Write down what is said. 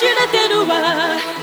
te meter no ar.